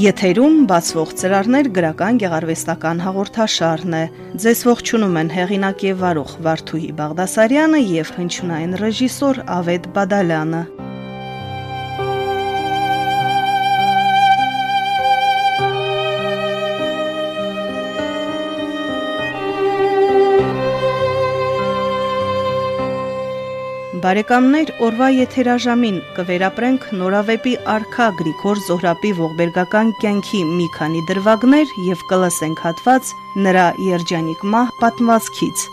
Եթերում բացվող ծրարներ գրական գեղարվեստական հաղորդաշարն է։ Ձեզ ողջունում են հեղինակ եւ վարող Վարդուհի Բաղդասարյանը եւ հնչյունային ռեժիսոր Ավետ Բադալյանը։ Բարեկամներ, օրվա եթերաժամին կվերապրենք նորավեպի արքա Գրիգոր Զոհրաբի ողբերգական կյանքի մի քանի դրվագներ եւ կլսենք հատված նրա երջանիկ մահ պատմվածքից։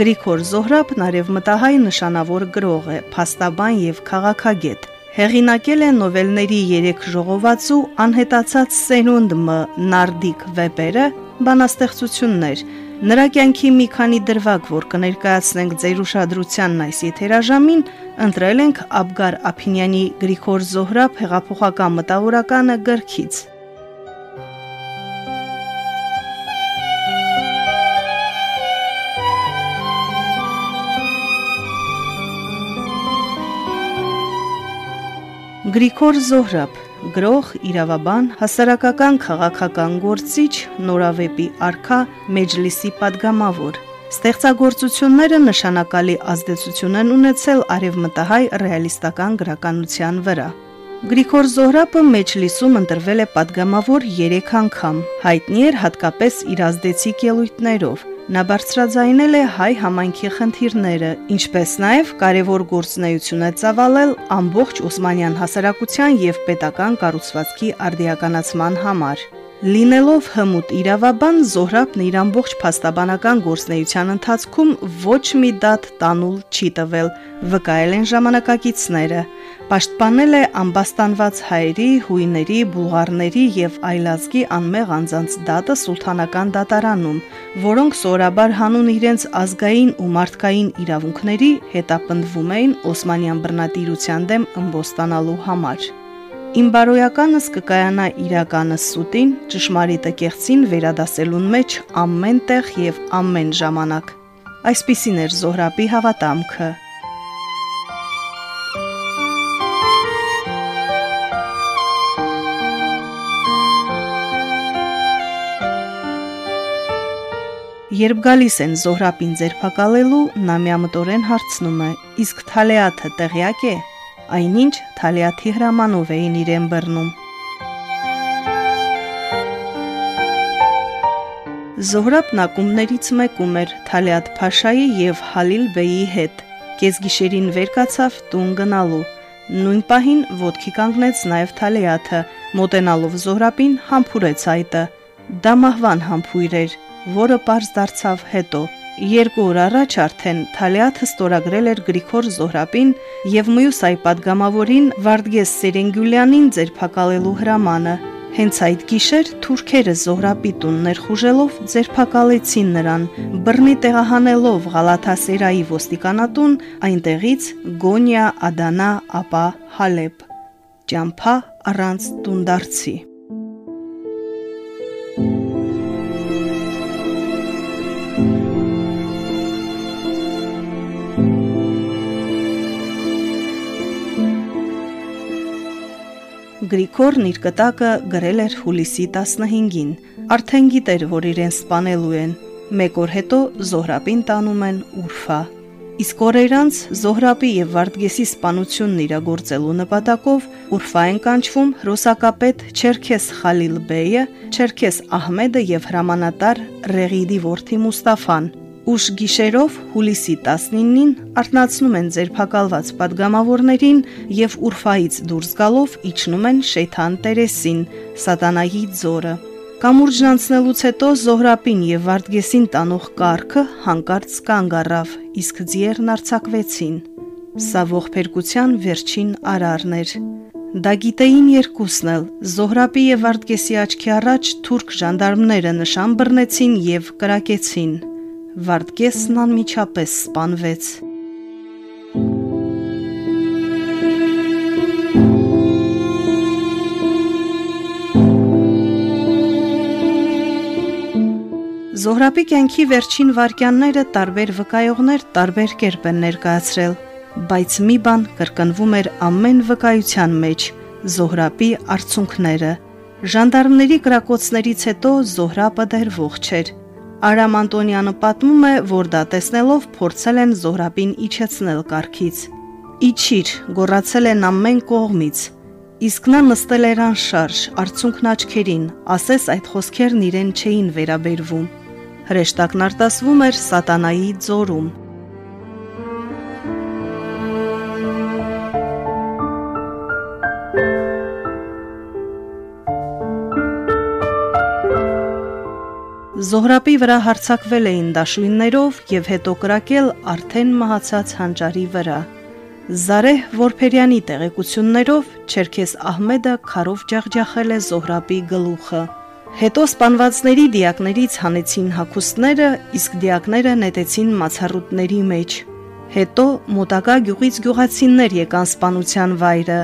Գրիգոր Զոհրաբն արևմտահայ նշանավոր գրող է, փաստաբան եւ քաղաքագետ։ Հեղինակել է նովելների 3 ժողովածու անհետացած սերունդ մ նարդիկ վեպերը, բանաստեղծություններ։ Նրա կյանքի մի քանի դրվագ, որ կներկայացնենք ձեր ուշադրությանն այս եթերաժամին, ընտրել ենք Աբգար Ափինյանի Գրիգոր Զոհրաբ հեղափոխական մտավորականը գրքից։ Գրիգոր Զոհրաբ, գրող, իրավաբան, հասարակական քաղաքական գործիչ, նորավեպի արքա, մեջլիսի падգամավոր։ Ստեղծագործությունները նշանակալի ազդեցություն են ունեցել արևմտահայ ռեալիստական գրականության վրա։ Գրիգոր Զոհրապը Մեջլիսում ընտրվել է падգամավոր 3 անգամ։ Հայտնի էր հատկապես իր ազդեցիկ ելույթներով։ Նա բարձրաձայնել է հայ համայնքի խնդիրները, ինչպես նաև կարևոր գործունեություն է ծավալել ամբողջ Օսմանյան հասարակության եւ պետական կառուցվածքի արդիականացման համար։ Լինելով հմուտ իրավաբան Զոհրաբն իր ամբողջ փաստաբանական գործնեության ընթացքում ոչ մի դատ տանուլ չի տվել, վկայել են ժամանակակիցները. Պաշտպանել է ամբաստանված հայերի, հույների, բուլղարների եւ այլազգի անմեղ անձանց դատը սուլթանական դատարանում, որոնք սորաբար հանուն իրենց ազգային ու մարդկային իրավունքների հետապնդվում էին Օսմանյան բռնատիրության դեմ ըմբոստանալու համար։ Իմ բարոյականս կկայանա իրականը սուտին, ճշմարիտը կեղծին վերադասելուն մեջ ամեն տեղ եւ ամեն ժամանակ։ Այսպիսին էր Զոհրաբի հավատամքը։ Երբ գալիս են Զոհրաբին ձերբակալելու, նա միամտորեն հարցնում է. «Իսկ Թալեաթը տեղյակ է»։ Այնինչ Թալեաթի հրամանով էին իրեն բռնում։ Զոհրաբն ակումբներից մեկում էր Թալեաթ Փաշայի եւ Հալիլ Բեյի հետ։ Կեսգիշերին վեր կացավ տուն գնալու։ Նույն պահին ոդքի կանգնեց նաև Թալեաթը, մոտենալով Զոհրաբին համբուրեց այտը։ Դա մահվան համբույր էր, որը པարզ դարձավ հետո։ Երկու օր առաջ արդեն Թալիաթը ստորագրել էր Գրիգոր Զոհրապին եւ մյուս այ падգամավորին Վարդգես Սերենգյուլյանին ձերփակալելու հրամանը։ Հենց այդ գիշեր թուրքերը Զոհրապի տուն ներխուժելով ձերփակալեցին նրան, բռնի տեղահանելով Ղալաթասերայի ոստիկանատուն, այնտեղից Գոնիա, Ադանա, ապա Հալեբ։ Ճամփա առանց տունդարձի։ Գրիգորն իր կտակը գրել էր հուլիսի 15-ին։ Արդեն գիտեր, որ իրեն սպանելու են։ Մեկ օր հետո Զոհրաբին տանում են Ուրֆա։ Իսկ օրերանց Զոհրաբի եւ Վարդգեսի սպանությունն իրագործելու նպատակով Ուրֆա են կանչվում հրոսակապետ Չերքես Խալիլ Բեյը, Չերքես Ահմեդը եւ հրամանատար Ռեգիդի որդի Մուստաֆան, Ուշ գիշերով հուլիսի 19-ին արտնացնում են ձերփակալված падգամավորներին եւ Ուրֆայից դուրս գալով իջնում են Շեյթան Տերեսին, Սատանայի ձորը։ Կամուրջն անցնելուց հետո Զոհրապին եւ Վարդգեսին տանող կառքը հանկարծ կանգ առավ, իսկ ձիերն արցակվեցին։ Սա ողբերգության վերջին արարն էր։ Դա գիտեին երկուսն էլ։ Զոհրապի եւ Վարդգեսի աչքի առաջ թուրք ժանդարմները նշան բռնեցին եւ կրակեցին։ Վարդգեսն անմիջապես սպանվեց։ Զոհրաբի կյանքի վերջին վարքյանները տարբեր վկայողներ տարբեր կերպ են ներկայացրել, բայց մի բան կրկնվում էր ամեն վկայության մեջ՝ Զոհրաբի արցունքները։ Ժանդարմների կրակոցներից հետո Զոհրաբը դեռ ողջ էր։ Արամ Անտոնյանը պատմում է, որ դա տեսնելով փորձել են Զոհրաբին իջեցնել կառքից։ Իջիր, գոռացել են ամեն կողմից։ Իսկ նա նստել էր անշարժ, արցունքն աչքերին, ասես այդ խոսքերն իրեն չէին վերաբերվում հրեշտակն արտասվում էր սատանայի ձորում։ Զոհրաբի վրա հարցակվել էին դաշույններով եւ հետո կրակել արդեն մահացած հանճարի վրա։ Զարեհ Որփերյանի տեղեկություններով Չերքես Ահմեդը քարով ջախջախել է Զոհրաբի գլուխը։ Հետո սպանվածների դիակներից հանեցին հակոստները, իսկ դիակները նետեցին մացառուտների մեջ։ Հետո մոտակա գյուղից գյուղացիներ եկան սպանության վայրը,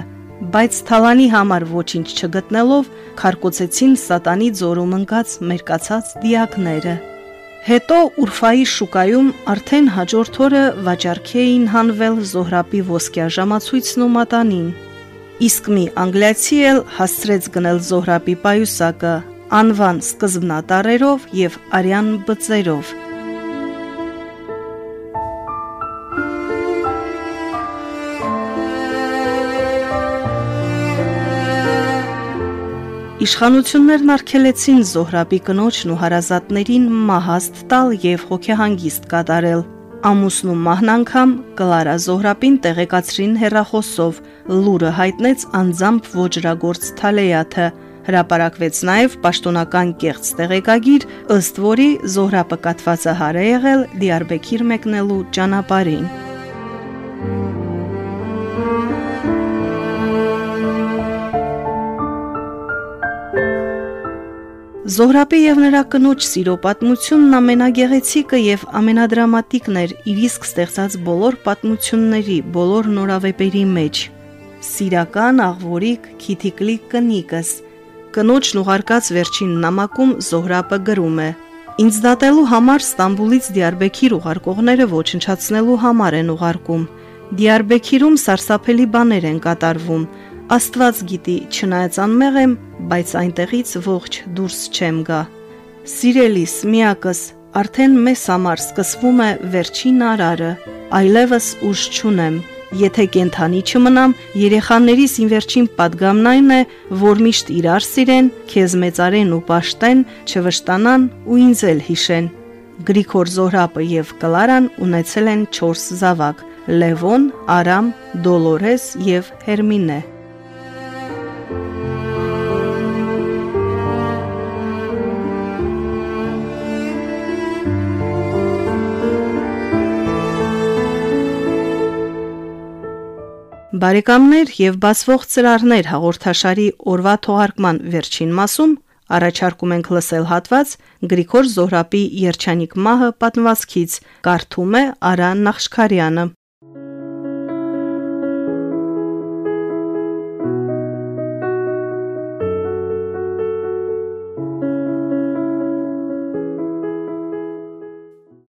բայց թալանի համար ոչինչ չգտնելով քարկոծեցին սատանի ձորում ընկած մերկացած դիակները։ Հետո Ուրֆայի շուկայում արդեն հաջորդ օրը վաճառքի էին հանվել Զոհրաբի ոսկյա ժամացույցն ու մատանին։ Իսկ մի անգլիացի էլ հասցրեց գնել Զոհրաբի պայուսակը, անվան սկզբնատարերով եւ արյան բծերով։ Իշխանություններն արգելեցին Զոհրաբի կնոջն ու հարազատներին մահաստ տալ եւ հոգեհանգիստ կատարել։ Ամուսն ու մահն անգամ Կլարա Զոհրաբին տեղեկացրին հերախոսով, լուրը հայտնեց անձամբ ոչրագործ Թալեյաթը, Հրապարակվեց նաև պաշտոնական կեղծ տեղեկագիր, ըստ որի Զոհրաբը կատվածը հար է եղել Դիարբեկիր մեկնելու ճանապարհին։ Զոհրաբի եւ նրա կնոջ սիրո պատմությունն ամենագեղեցիկը եւ ամենադրամատիկն էր իր իսկ ստեղծած բոլոր պատմությունների, բոլոր նորավեպերի մեջ։ Սիրական աղվորիկ քիթիկլիկ կնիկս Կնոջն ուղարկած վերջին նամակում Զոհրաբը գրում է. Ինձ դատելու համար Ստամբուլից Դիարբեքիր ուղարկողները ոչնչացնելու համար են ուղարկում։ Դիարբեքիրում սարսափելի բաներ են կատարվում։ Աստված գիտի, չնայած անմեղ եմ, բայց այնտեղից ողջ դուրս չեմ գա։ Սիրելիս, միակս, արդեն մեզ համար սկսվում է վերջին արարը, այլևս ուժ չունեմ։ Եթե կենթանի չմնամ, երեխաներիս ին վերջին падգամն այն է, որ միշտ իրար սիրեն, քեզ մեծարեն ու պաշտեն, չվշտանան ու ինձ էլ հիշեն։ Գրիգոր Զորապը եւ Կլարան ունեցել են 4 զավակ՝ Լևոն, Արամ, Դոլորես եւ Հերմինե։ Բարեկամներ եւ բացվող ծրարներ հաղորդաշարի օրվա թողարկման վերջին մասում առաջարկում ենք լսել հատված Գրիգոր Զոհրաբի Երջանիկ մահը պատմվածքից կարդում է Արան Նախշքարյանը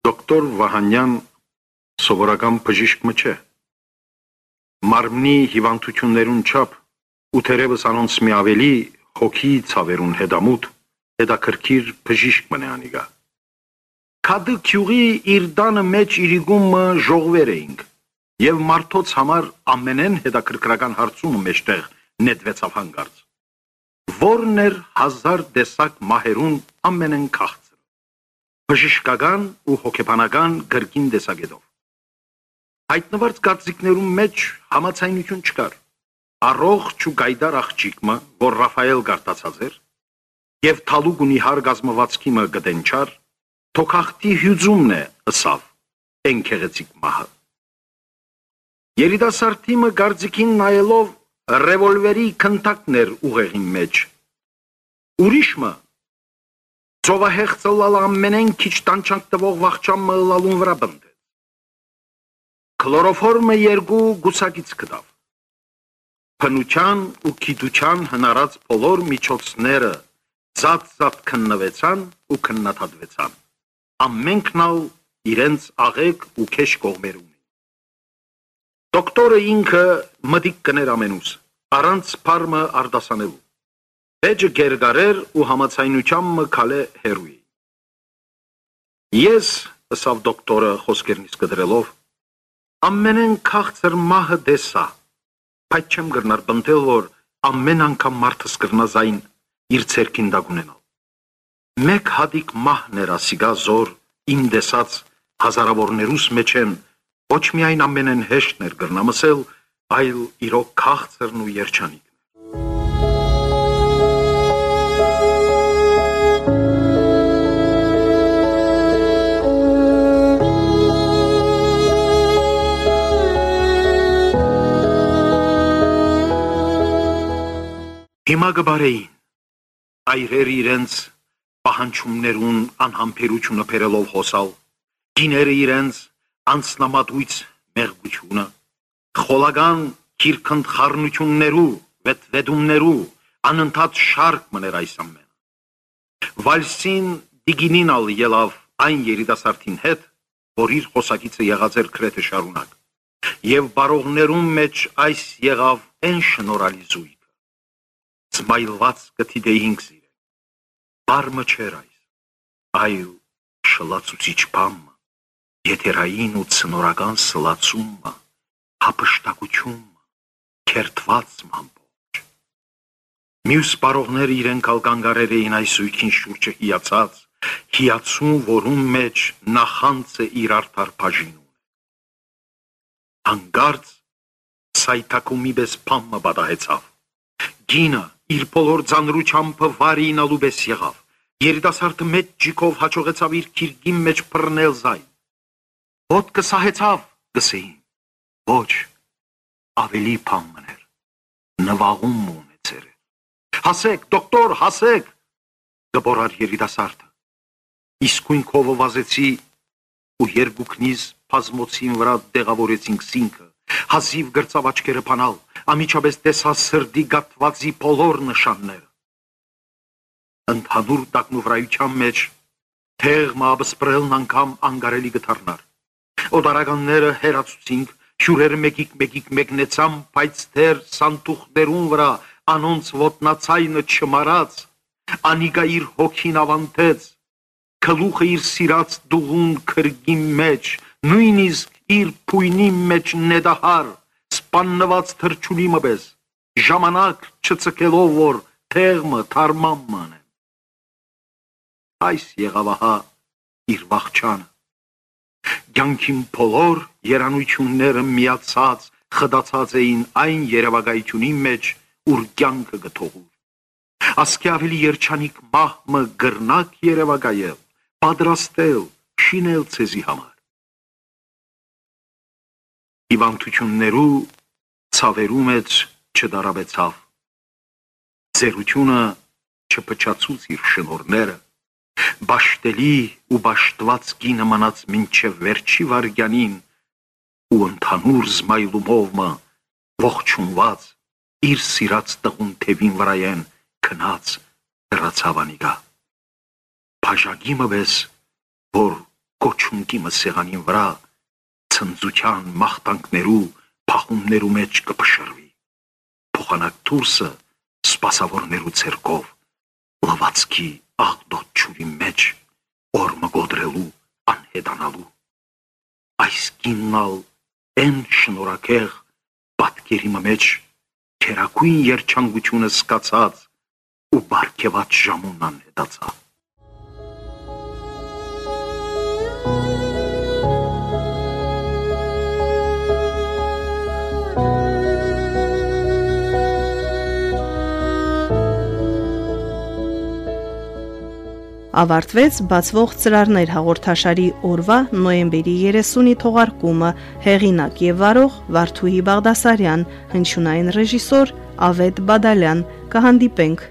Դոկտոր Վահանյան սովորական բժիշկ չէ մարմնի հիվանդություններուն չափ ու թերևս անոնց մի ավելի հոգի ցավերուն հետամուտ հետաքրքիր բժիշկ մնե անիգա Կադը քյուղի իր դանը մեջ իրիգումը ժողվեր էինք եւ մարդոց համար ամենեն հետաքրքրական հարցումը մեջտեղ նետվեցավ հանգարց. Որն էր հազար դեսակ մահերուն ամենեն քաղցր բժշկական ու հոգեբանական գրքին դեսագետով հայտնված կարծիքներում մեջ համացայնություն չկար։ Առողջ ու գայդար աղջիկը, որ Ռաֆայել գարտացած էր, եւ թալուկ ունի հար գազմվածքի մը գտենչար, թոքախտի հյուծումն է ըսավ ընկերեցիկ մահը։ Երիտասարդի մը գարձիկին նայելով ռևոլվերի քնտակներ ուղեղի մեջ։ Ուրիշը ծովահեղծը լալ ամենեն քիչ տանչանք տվող վախճան մլալուն վրա բնդեց։ Քլորոֆորմը երկու գուսակից կդավ։ Փնության ու քիդության հնարած բոլոր միջոցները ծածած քննվեցան ու քննադատվեցան։ Ամենքնալ իրենց աղեկ ու քեշ կողմերում Դոկտորը ինքը մտիկ կներ ամենուս, առանց փարմը արդասանելու։ Էջը գերգարեր ու համացայնությամբ մկալե հերույի։ Ես, ըսավ դոկտորը խոսքերնից կդրելով, ամենեն քաղցր մահը դեսա, բայց չեմ գրնար բնտել, որ ամեն անգամ մարդս կրնա զայն իր ցերքին դագունենալ։ Մեկ հատիկ մահներ ասիգա զոր իմ դեսած հազարավորներուս մեջ են ոչ միայն ամենեն հեշտն էր գրնամսել, այլ իրոք քաղցրն ու երջանիկն Հիմա գբարեին այրեր իրենց պահանջումներուն անհամբերությունը բերելով հոսալ, գիները իրենց անցնամատույց մեղգությունը, խոլական քիրքընդ խառնություններու, վետվետումներու, անընդհատ շարք մներ այս ամենը։ Վալսին դիգինինալ ելավ այն երիտասարդին հետ, որ իր խոսակիցը եղած էր քրեթե շարունակ։ Եվ բարողներում մեջ այս եղավ այն շնորհալի զույգը։ Սմայլված կթիդեինք սիրել։ Բարմը չեր այս, այլ շլացուցիչ բամը եթերային ու ցնորական սլացումը, հապշտակությունը, քերթված մամբոջ։ Մյուս բարողները իրեն կալկանգարեր էին այս ույքին շուրջը հիացած, հիացում, որում մեջ նախանցը իր արդար բաժինում։ Հանգարց սայթակումի պես փամը բադահեցավ։ Գինը իր բոլոր ծանրությամբ վարինալու պես եղավ։ Երիտասարդը մեծ ջիկով հաջողեցավ իր քիրգի մեջ բռնել զայն ոտքը սահեցավ, գսեին։ Ոչ, ավելի փամ մներ։ Նվաղում ունեցեր։ Հասեք, դոկտոր, հասեք։ Գբորար երիտասարդը։ Իսկույն քովը վազեցի ու երկուքնից փազմոցին վրա դեղավորեցինք սինքը։ Հազիվ գրծավ աչքերը փանալ, ամիջապես տեսա սրդի գատվածի բոլոր նշանները։ Ընդհանուր տակնուվրայության մեջ թեղ մաբսպրելն անգամ անգարելի գթարնար օտարականները հերացուցինք, շուրերը մեկիկ մեկիկ մեկնեցան, բայց դեր սանտուխներուն վրա անոնց ոտնացայինը չմարած, անիկա իր հոգին ավանտեց, քլուխը իր սիրած դուղուն քրգի մեջ, նույնիսկ իր փույնի մեջ նետահար, սպաննված թրջունի մպես, ժամանակ չծկելով որ թեղմը թարման մանե։ Այս եղավահա իր վախճանը Կյանքին բոլոր երանությունները միացած խդացած էին այն երևակայությունի մեջ, ուր կյանքը գթողուր։ Ասկի ավելի երջանիկ մահմը գրնակ երևակայել, պատրաստել, շինել ցեզի համար։ Իվանտություններու ցավերու մեջ չդարաբեցավ։ Ձերությունը չփչացուց իր շնորները բաշտելի ու բաշտված կինը մնաց մինչև վերջի վարգյանին ու ընդհանուր զմայլումովը ողջունված իր սիրած տղուն թևին վրայեն քնած հրացավանիգա բաժագիմը վես որ կոչունքի մսեղանին վրա ցնծության մախտանքներու պահումներու մեջ կպշրվի։ Փոխանակ թուրսը սպասավորներու ցերկով լավացքի աղդոտ ճուրի մեջ օրմը գոդրելու անհետանալու։ Այս կիննալ են շնորակեղ պատկերի մեջ քերակույն երջանկությունը սկացած ու բարգեված ժամունան հետացած։ ավարտվեց բացվող ծրարներ հաղորդաշարի օրվա նոյեմբերի 30-ի թողարկումը հեղինակ եւ վարող Վարդուհի Բաղդասարյան հնչյունային ռեժիսոր Ավետ Բադալյան կհանդիպենք